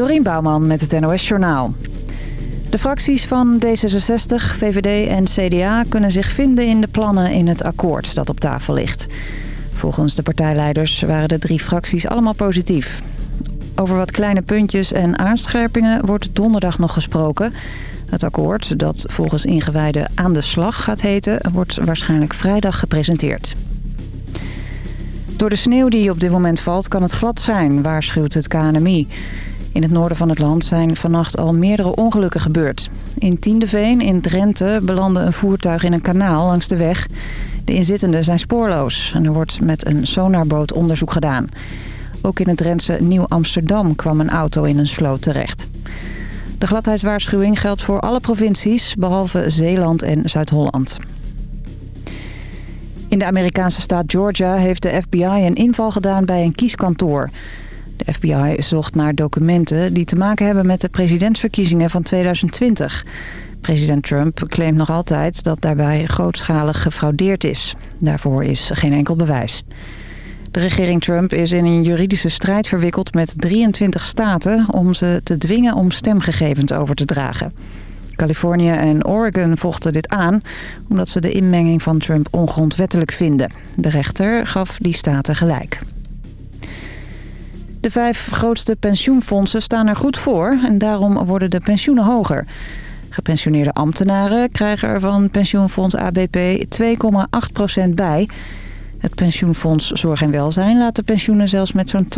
Dorien Bouwman met het NOS Journaal. De fracties van D66, VVD en CDA kunnen zich vinden in de plannen in het akkoord dat op tafel ligt. Volgens de partijleiders waren de drie fracties allemaal positief. Over wat kleine puntjes en aanscherpingen wordt donderdag nog gesproken. Het akkoord, dat volgens ingewijden aan de slag gaat heten, wordt waarschijnlijk vrijdag gepresenteerd. Door de sneeuw die op dit moment valt kan het glad zijn, waarschuwt het KNMI. In het noorden van het land zijn vannacht al meerdere ongelukken gebeurd. In Tiendeveen in Drenthe belandde een voertuig in een kanaal langs de weg. De inzittenden zijn spoorloos en er wordt met een sonarboot onderzoek gedaan. Ook in het Drentse Nieuw-Amsterdam kwam een auto in een sloot terecht. De gladheidswaarschuwing geldt voor alle provincies, behalve Zeeland en Zuid-Holland. In de Amerikaanse staat Georgia heeft de FBI een inval gedaan bij een kieskantoor. De FBI zocht naar documenten die te maken hebben met de presidentsverkiezingen van 2020. President Trump claimt nog altijd dat daarbij grootschalig gefraudeerd is. Daarvoor is geen enkel bewijs. De regering Trump is in een juridische strijd verwikkeld met 23 staten... om ze te dwingen om stemgegevens over te dragen. Californië en Oregon vochten dit aan... omdat ze de inmenging van Trump ongrondwettelijk vinden. De rechter gaf die staten gelijk. De vijf grootste pensioenfondsen staan er goed voor en daarom worden de pensioenen hoger. Gepensioneerde ambtenaren krijgen er van pensioenfonds ABP 2,8% bij. Het pensioenfonds Zorg en Welzijn laat de pensioenen zelfs met zo'n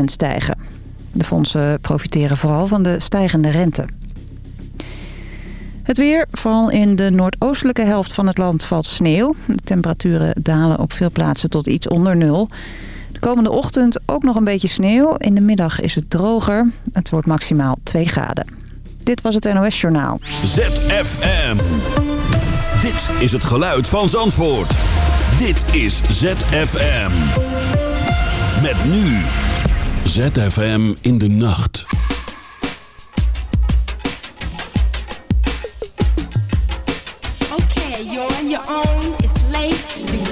12% stijgen. De fondsen profiteren vooral van de stijgende rente. Het weer, vooral in de noordoostelijke helft van het land valt sneeuw. De temperaturen dalen op veel plaatsen tot iets onder nul. Komende ochtend ook nog een beetje sneeuw. In de middag is het droger. Het wordt maximaal 2 graden. Dit was het NOS Journaal. ZFM. Dit is het geluid van Zandvoort. Dit is ZFM. Met nu. ZFM in de nacht. Okay, you're on your own.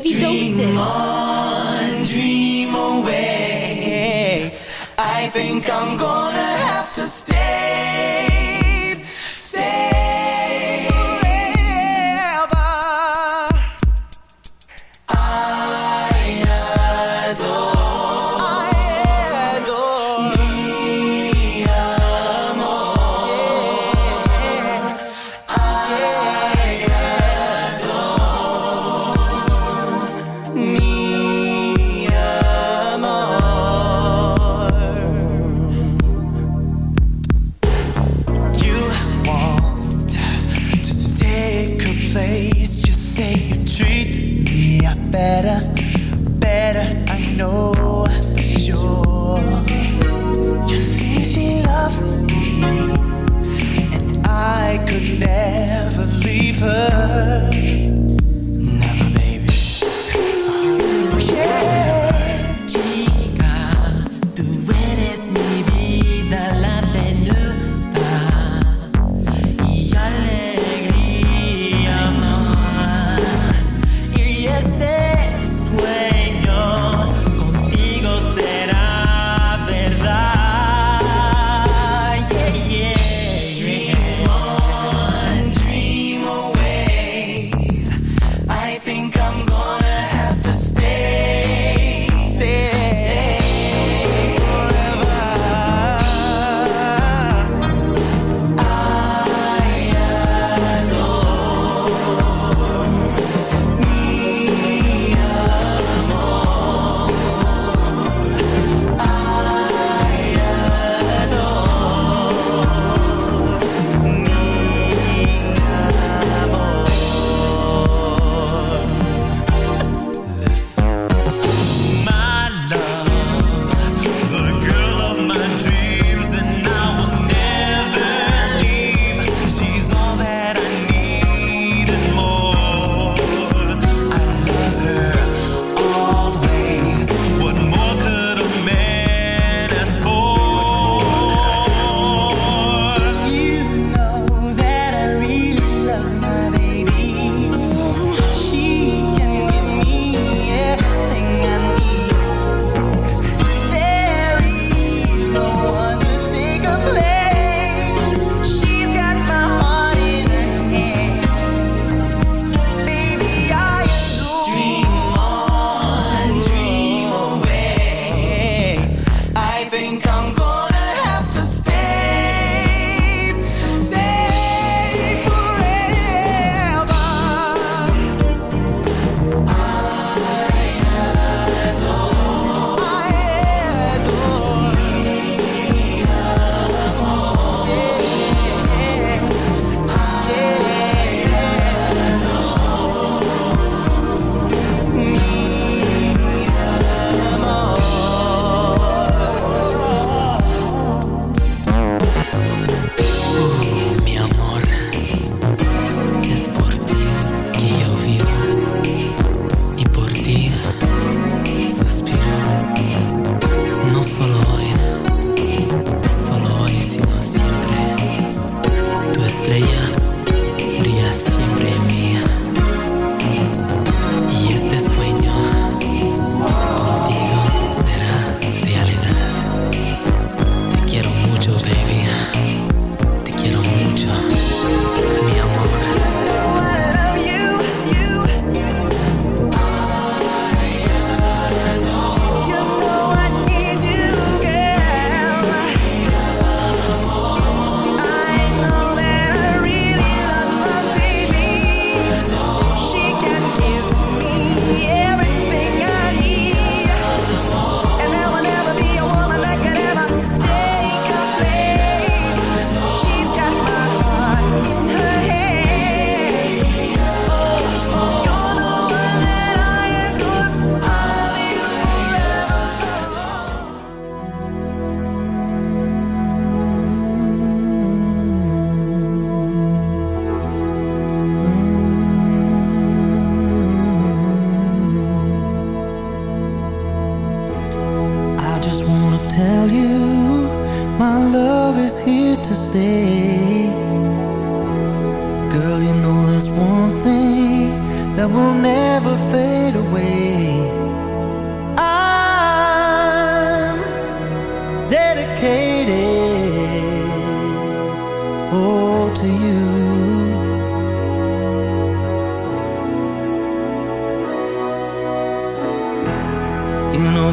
heavy dream on, dream away. I think I'm gonna.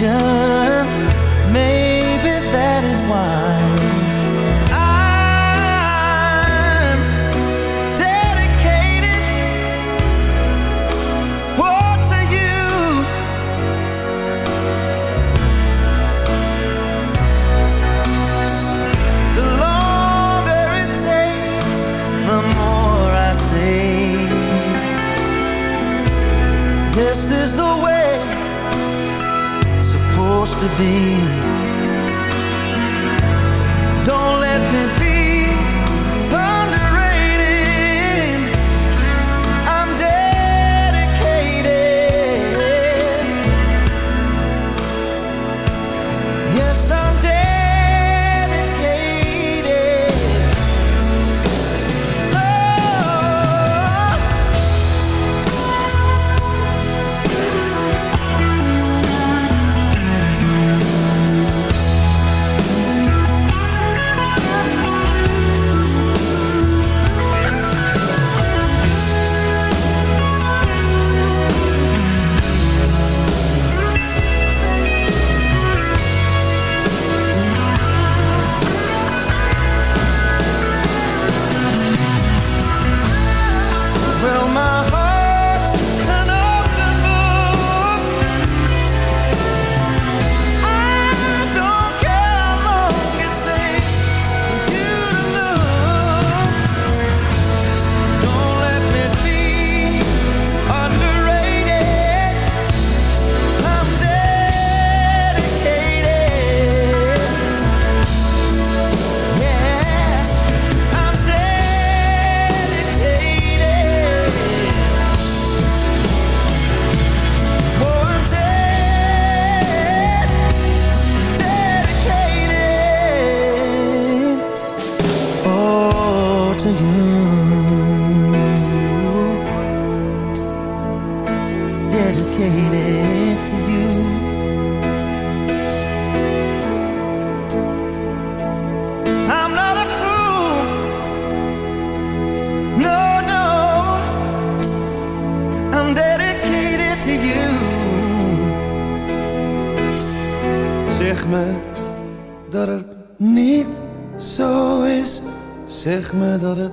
just to you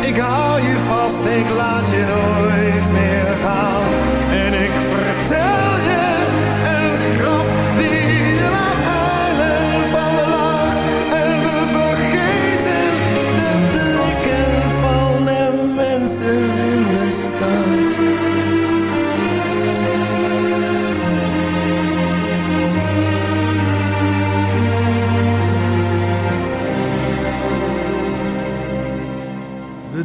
ik hou je vast, ik laat je nooit meer gaan.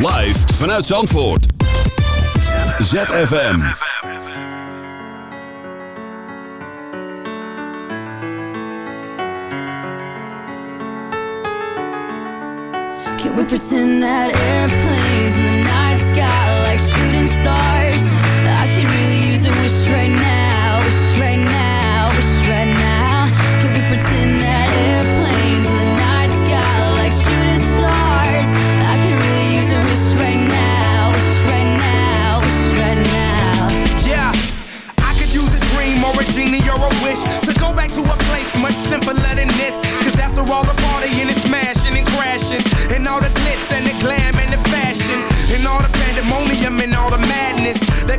Live vanuit Zandvoort. ZFM. Can we pretend that airplanes in the night sky like shooting stars?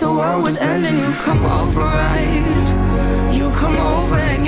the world was ending, you come over right. You come over and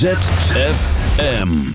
ZFM.